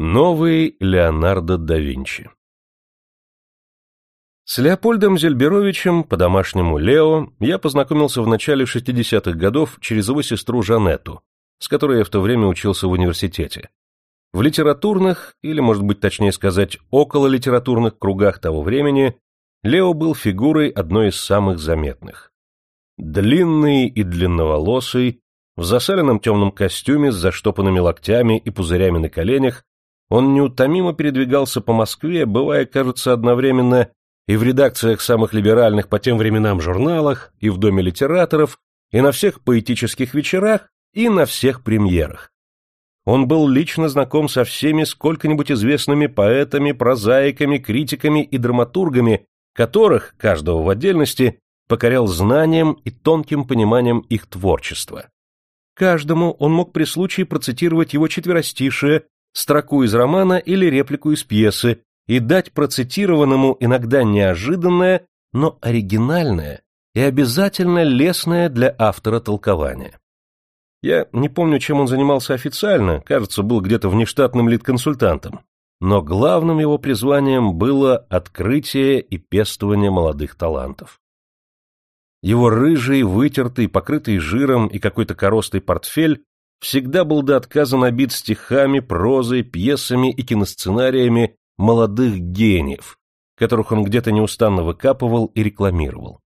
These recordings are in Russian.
Новый Леонардо да Винчи С Леопольдом Зельберовичем, по-домашнему Лео, я познакомился в начале 60-х годов через его сестру Жанетту, с которой я в то время учился в университете. В литературных, или, может быть, точнее сказать, около литературных кругах того времени, Лео был фигурой одной из самых заметных. Длинный и длинноволосый, в засаленном темном костюме с заштопанными локтями и пузырями на коленях, он неутомимо передвигался по Москве, бывая, кажется, одновременно и в редакциях самых либеральных по тем временам журналах, и в Доме литераторов, и на всех поэтических вечерах, и на всех премьерах. Он был лично знаком со всеми сколько-нибудь известными поэтами, прозаиками, критиками и драматургами, которых, каждого в отдельности, покорял знанием и тонким пониманием их творчества. Каждому он мог при случае процитировать его четверостишие строку из романа или реплику из пьесы и дать процитированному иногда неожиданное, но оригинальное и обязательно лестное для автора толкование. Я не помню, чем он занимался официально, кажется, был где-то внештатным лид-консультантом, но главным его призванием было открытие и пестование молодых талантов. Его рыжий, вытертый, покрытый жиром и какой-то коростой портфель всегда был до отказа набит стихами, прозой, пьесами и киносценариями молодых гениев, которых он где-то неустанно выкапывал и рекламировал.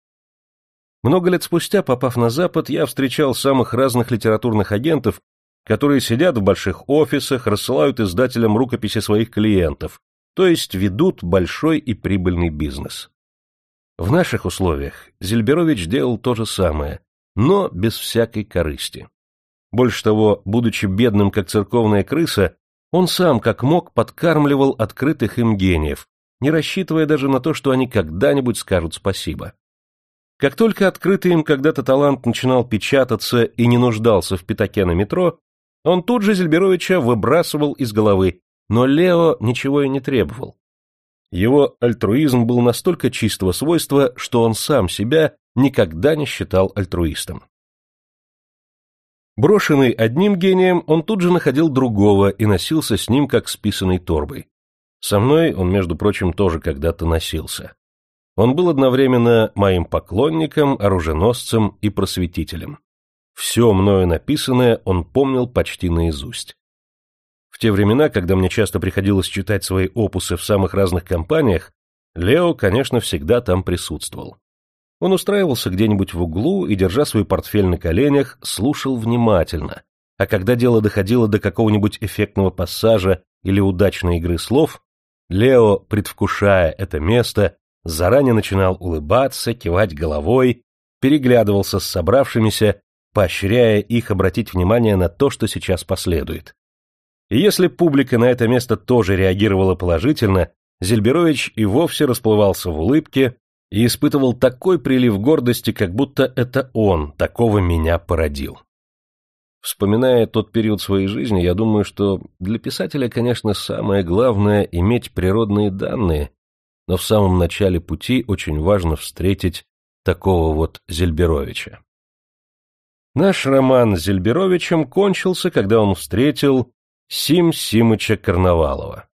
Много лет спустя, попав на Запад, я встречал самых разных литературных агентов, которые сидят в больших офисах, рассылают издателям рукописи своих клиентов, то есть ведут большой и прибыльный бизнес. В наших условиях Зельберович делал то же самое, но без всякой корысти. Больше того, будучи бедным, как церковная крыса, он сам, как мог, подкармливал открытых им гениев, не рассчитывая даже на то, что они когда-нибудь скажут спасибо. Как только открытый им когда-то талант начинал печататься и не нуждался в пятаке на метро, он тут же Зельберовича выбрасывал из головы, но Лео ничего и не требовал. Его альтруизм был настолько чистого свойства, что он сам себя никогда не считал альтруистом. Брошенный одним гением, он тут же находил другого и носился с ним, как с писаной торбой. Со мной он, между прочим, тоже когда-то носился. Он был одновременно моим поклонником, оруженосцем и просветителем. Все мною написанное он помнил почти наизусть. В те времена, когда мне часто приходилось читать свои опусы в самых разных компаниях, Лео, конечно, всегда там присутствовал. Он устраивался где-нибудь в углу и, держа свой портфель на коленях, слушал внимательно, а когда дело доходило до какого-нибудь эффектного пассажа или удачной игры слов, Лео, предвкушая это место, заранее начинал улыбаться, кивать головой, переглядывался с собравшимися, поощряя их обратить внимание на то, что сейчас последует. И если публика на это место тоже реагировала положительно, Зельберович и вовсе расплывался в улыбке, и испытывал такой прилив гордости, как будто это он такого меня породил. Вспоминая тот период своей жизни, я думаю, что для писателя, конечно, самое главное — иметь природные данные, но в самом начале пути очень важно встретить такого вот Зельберовича. Наш роман с Зельберовичем кончился, когда он встретил Сим Симыча Карнавалова.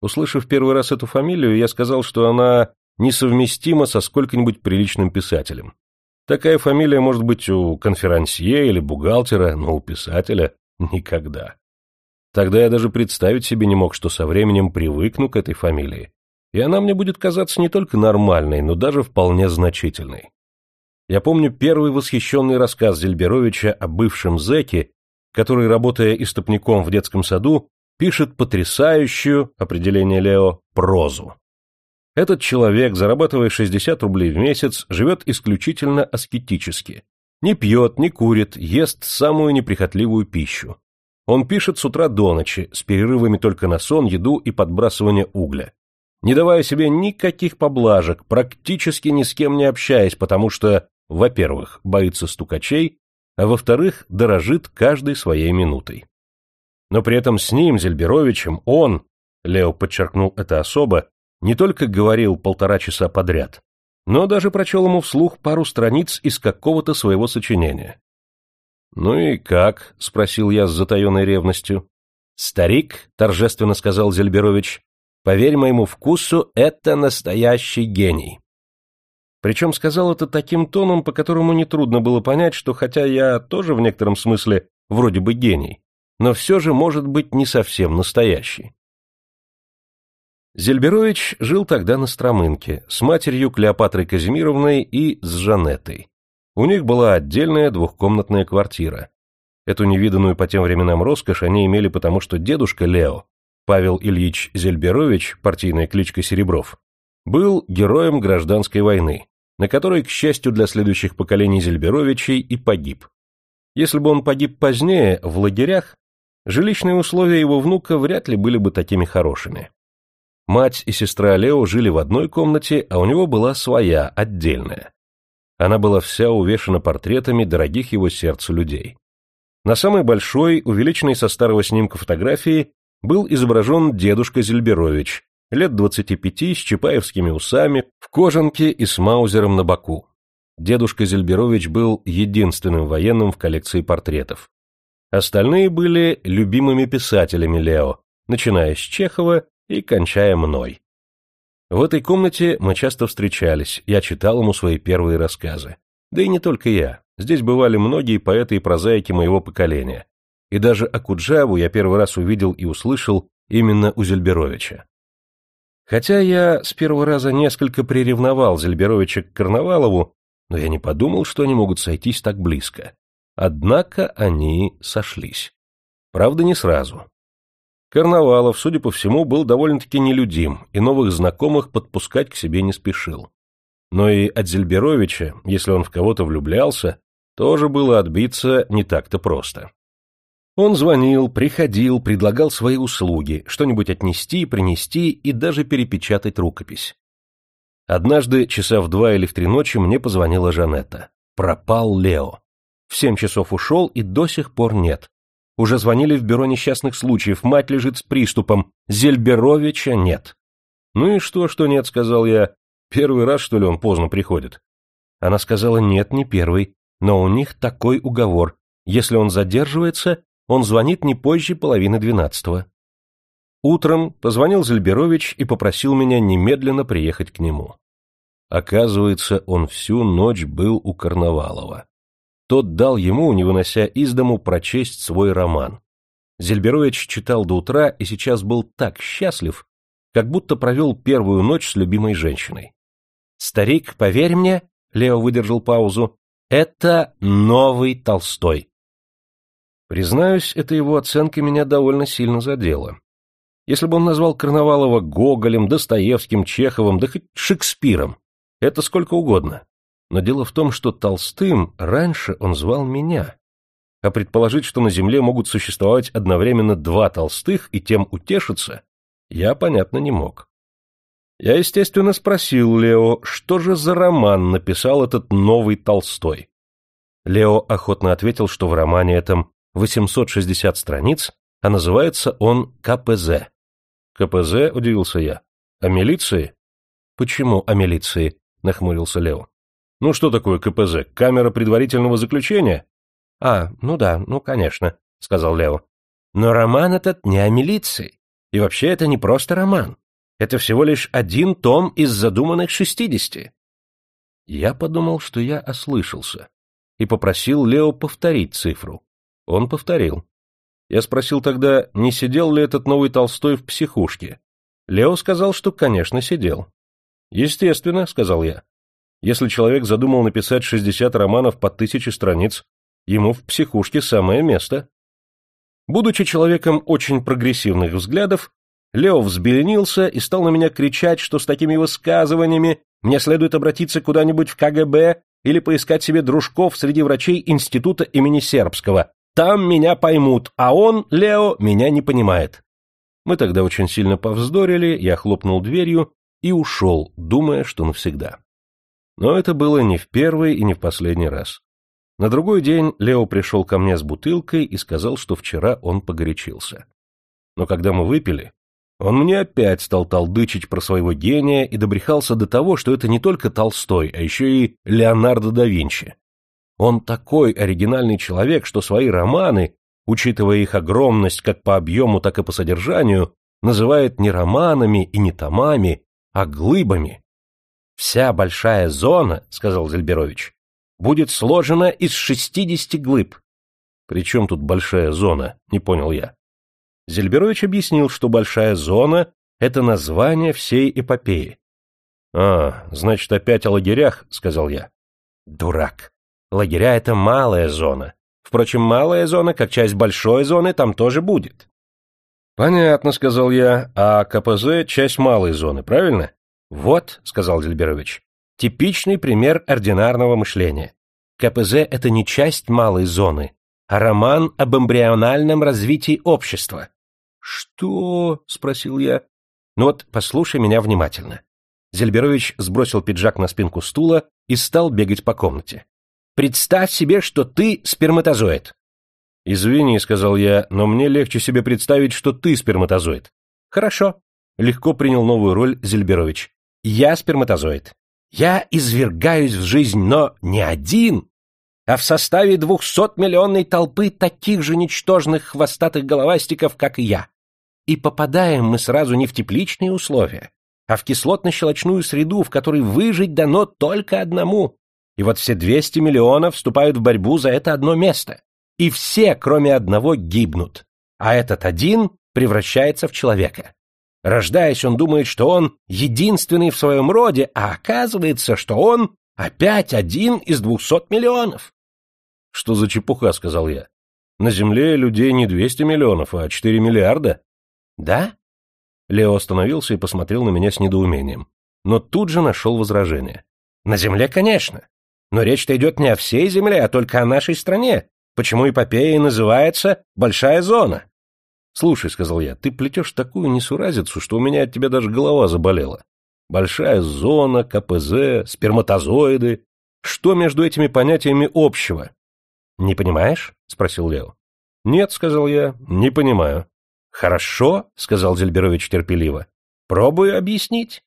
Услышав первый раз эту фамилию, я сказал, что она несовместимо со сколько-нибудь приличным писателем. Такая фамилия может быть у конферансье или бухгалтера, но у писателя никогда. Тогда я даже представить себе не мог, что со временем привыкну к этой фамилии, и она мне будет казаться не только нормальной, но даже вполне значительной. Я помню первый восхищенный рассказ Зельберовича о бывшем зэке, который, работая истопником в детском саду, пишет потрясающую, определение Лео, прозу. Этот человек, зарабатывая 60 рублей в месяц, живет исключительно аскетически. Не пьет, не курит, ест самую неприхотливую пищу. Он пишет с утра до ночи, с перерывами только на сон, еду и подбрасывание угля. Не давая себе никаких поблажек, практически ни с кем не общаясь, потому что, во-первых, боится стукачей, а во-вторых, дорожит каждой своей минутой. Но при этом с ним, Зельберовичем, он, Лео подчеркнул это особо, не только говорил полтора часа подряд, но даже прочел ему вслух пару страниц из какого-то своего сочинения. «Ну и как?» — спросил я с затаенной ревностью. «Старик», — торжественно сказал Зельберович, — «поверь моему вкусу, это настоящий гений». Причем сказал это таким тоном, по которому нетрудно было понять, что хотя я тоже в некотором смысле вроде бы гений, но все же может быть не совсем настоящий. Зельберович жил тогда на Стромынке с матерью Клеопатрой Казимировной и с Жанеттой. У них была отдельная двухкомнатная квартира. Эту невиданную по тем временам роскошь они имели потому, что дедушка Лео, Павел Ильич Зельберович, партийная кличка Серебров, был героем гражданской войны, на которой, к счастью для следующих поколений Зельберовичей, и погиб. Если бы он погиб позднее, в лагерях, жилищные условия его внука вряд ли были бы такими хорошими. Мать и сестра Лео жили в одной комнате, а у него была своя, отдельная. Она была вся увешана портретами дорогих его сердцу людей. На самой большой, увеличенной со старого снимка фотографии, был изображен дедушка Зельберович, лет двадцати пяти, с чапаевскими усами, в кожанке и с маузером на боку. Дедушка Зельберович был единственным военным в коллекции портретов. Остальные были любимыми писателями Лео, начиная с Чехова и кончая мной. В этой комнате мы часто встречались, я читал ему свои первые рассказы. Да и не только я, здесь бывали многие поэты и прозаики моего поколения. И даже Акуджаву я первый раз увидел и услышал именно у Зельберовича. Хотя я с первого раза несколько приревновал Зельберовича к Карнавалову, но я не подумал, что они могут сойтись так близко. Однако они сошлись. Правда, не сразу. Карнавалов, судя по всему, был довольно-таки нелюдим и новых знакомых подпускать к себе не спешил. Но и от Зельберовича, если он в кого-то влюблялся, тоже было отбиться не так-то просто. Он звонил, приходил, предлагал свои услуги, что-нибудь отнести, принести и даже перепечатать рукопись. Однажды, часа в два или в три ночи, мне позвонила Жанетта. Пропал Лео. В семь часов ушел и до сих пор нет. Уже звонили в бюро несчастных случаев, мать лежит с приступом, Зельберовича нет. Ну и что, что нет, сказал я. Первый раз, что ли, он поздно приходит? Она сказала, нет, не первый, но у них такой уговор. Если он задерживается, он звонит не позже половины двенадцатого. Утром позвонил Зельберович и попросил меня немедленно приехать к нему. Оказывается, он всю ночь был у Карнавалова. Тот дал ему, не вынося из дому, прочесть свой роман. Зельберович читал до утра и сейчас был так счастлив, как будто провел первую ночь с любимой женщиной. «Старик, поверь мне», — Лео выдержал паузу, — «это новый Толстой». Признаюсь, эта его оценка меня довольно сильно задела. Если бы он назвал Карнавалова Гоголем, Достоевским, Чеховым, да хоть Шекспиром, это сколько угодно. Но дело в том, что Толстым раньше он звал меня. А предположить, что на Земле могут существовать одновременно два Толстых и тем утешиться, я, понятно, не мог. Я, естественно, спросил Лео, что же за роман написал этот новый Толстой. Лео охотно ответил, что в романе этом 860 страниц, а называется он КПЗ. КПЗ, удивился я. О милиции? Почему о милиции? Нахмурился Лео. Ну что такое КПЗ? Камера предварительного заключения? А, ну да, ну конечно, сказал Лео. Но роман этот не о милиции. И вообще это не просто роман. Это всего лишь один том из задуманных шестидесяти. Я подумал, что я ослышался, и попросил Лео повторить цифру. Он повторил. Я спросил тогда, не сидел ли этот новый Толстой в психушке. Лео сказал, что, конечно, сидел. «Естественно», — сказал я. Если человек задумал написать 60 романов по тысяче страниц, ему в психушке самое место. Будучи человеком очень прогрессивных взглядов, Лео взбеленился и стал на меня кричать, что с такими высказываниями мне следует обратиться куда-нибудь в КГБ или поискать себе дружков среди врачей института имени Сербского. Там меня поймут, а он, Лео, меня не понимает. Мы тогда очень сильно повздорили, я хлопнул дверью и ушел, думая, что навсегда. Но это было не в первый и не в последний раз. На другой день Лео пришел ко мне с бутылкой и сказал, что вчера он погорячился. Но когда мы выпили, он мне опять стал толдычить про своего гения и добрехался до того, что это не только Толстой, а еще и Леонардо да Винчи. Он такой оригинальный человек, что свои романы учитывая их огромность как по объему, так и по содержанию, называет не романами и не томами, а глыбами. «Вся большая зона, — сказал Зельберович, — будет сложена из шестидесяти глыб». «При чем тут большая зона?» — не понял я. Зельберович объяснил, что большая зона — это название всей эпопеи. «А, значит, опять о лагерях», — сказал я. «Дурак. Лагеря — это малая зона. Впрочем, малая зона, как часть большой зоны, там тоже будет». «Понятно», — сказал я, — «а КПЗ — часть малой зоны, правильно?» «Вот», — сказал Зельберович, — «типичный пример ординарного мышления. КПЗ — это не часть малой зоны, а роман об эмбриональном развитии общества». «Что?» — спросил я. «Ну вот, послушай меня внимательно. Зельберович сбросил пиджак на спинку стула и стал бегать по комнате. «Представь себе, что ты сперматозоид!» «Извини», — сказал я, — «но мне легче себе представить, что ты сперматозоид». «Хорошо», — легко принял новую роль Зельберович. «Я сперматозоид. Я извергаюсь в жизнь, но не один, а в составе двухсотмиллионной толпы таких же ничтожных хвостатых головастиков, как и я. И попадаем мы сразу не в тепличные условия, а в кислотно-щелочную среду, в которой выжить дано только одному. И вот все 200 миллионов вступают в борьбу за это одно место. И все, кроме одного, гибнут. А этот один превращается в человека. Рождаясь, он думает, что он единственный в своем роде, а оказывается, что он опять один из двухсот миллионов. — Что за чепуха, — сказал я. — На Земле людей не 200 миллионов, а 4 миллиарда. — Да? Лео остановился и посмотрел на меня с недоумением. Но тут же нашел возражение. «На Земле, конечно. Но речь-то идет не о всей Земле, а только о нашей стране. Почему эпопея называется «Большая зона»?» «Слушай», — сказал я, — «ты плетешь такую несуразицу, что у меня от тебя даже голова заболела. Большая зона, КПЗ, сперматозоиды. Что между этими понятиями общего?» «Не понимаешь?» — спросил Лео. «Нет», — сказал я, — «не понимаю». «Хорошо», — сказал Зельберович терпеливо. «Пробую объяснить.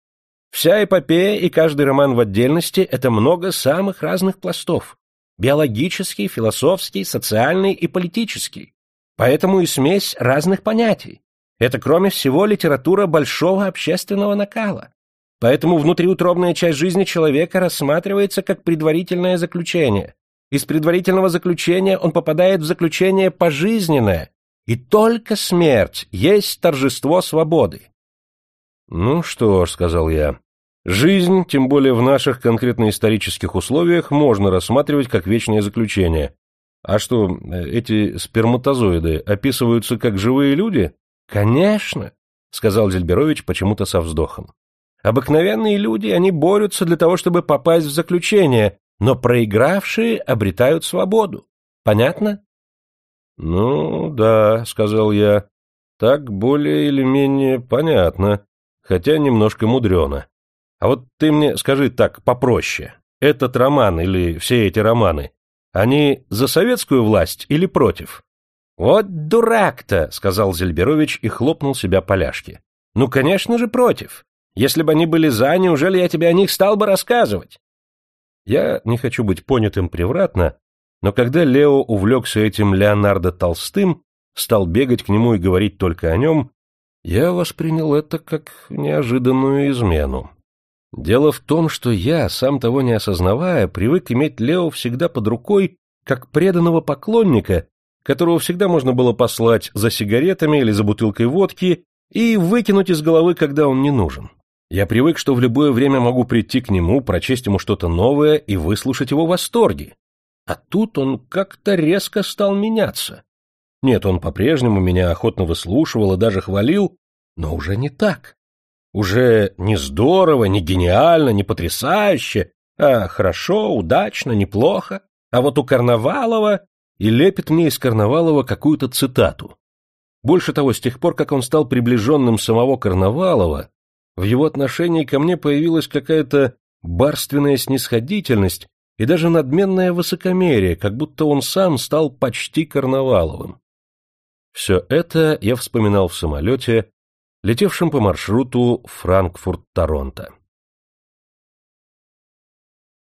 Вся эпопея и каждый роман в отдельности — это много самых разных пластов. Биологический, философский, социальный и политический. Поэтому и смесь разных понятий. Это, кроме всего, литература большого общественного накала. Поэтому внутриутробная часть жизни человека рассматривается как предварительное заключение. Из предварительного заключения он попадает в заключение пожизненное, и только смерть есть торжество свободы. «Ну что ж», — сказал я, — «жизнь, тем более в наших конкретно исторических условиях, можно рассматривать как вечное заключение. А что, эти сперматозоиды описываются как живые люди?» «Конечно», — сказал Зельберович почему-то со вздохом. «Обыкновенные люди, они борются для того, чтобы попасть в заключение, но проигравшие обретают свободу. Понятно?» «Ну, да», — сказал я, — «так более или менее понятно, хотя немножко мудрено. А вот ты мне скажи так попроще. Этот роман или все эти романы, они за советскую власть или против?» «Вот дурак-то», — сказал Зельберович и хлопнул себя по ляжке. «Ну, конечно же, против. Если бы они были за, неужели я тебе о них стал бы рассказывать?» Я не хочу быть понятым превратно, но когда Лео увлекся этим Леонардо Толстым, стал бегать к нему и говорить только о нем, я воспринял это как неожиданную измену. Дело в том, что я, сам того не осознавая, привык иметь Лео всегда под рукой, как преданного поклонника, которого всегда можно было послать за сигаретами или за бутылкой водки и выкинуть из головы, когда он не нужен. Я привык, что в любое время могу прийти к нему, прочесть ему что-то новое и выслушать его восторги. А тут он как-то резко стал меняться. Нет, он по-прежнему меня охотно выслушивал и даже хвалил, но уже не так. Уже не здорово, не гениально, не потрясающе, а хорошо, удачно, неплохо. А вот у Карнавалова и лепит мне из Карнавалова какую-то цитату. Больше того, с тех пор, как он стал приближенным самого Карнавалова, в его отношении ко мне появилась какая-то барственная снисходительность и даже надменное высокомерие, как будто он сам стал почти карнаваловым. Все это я вспоминал в самолете, летевшем по маршруту Франкфурт-Торонто.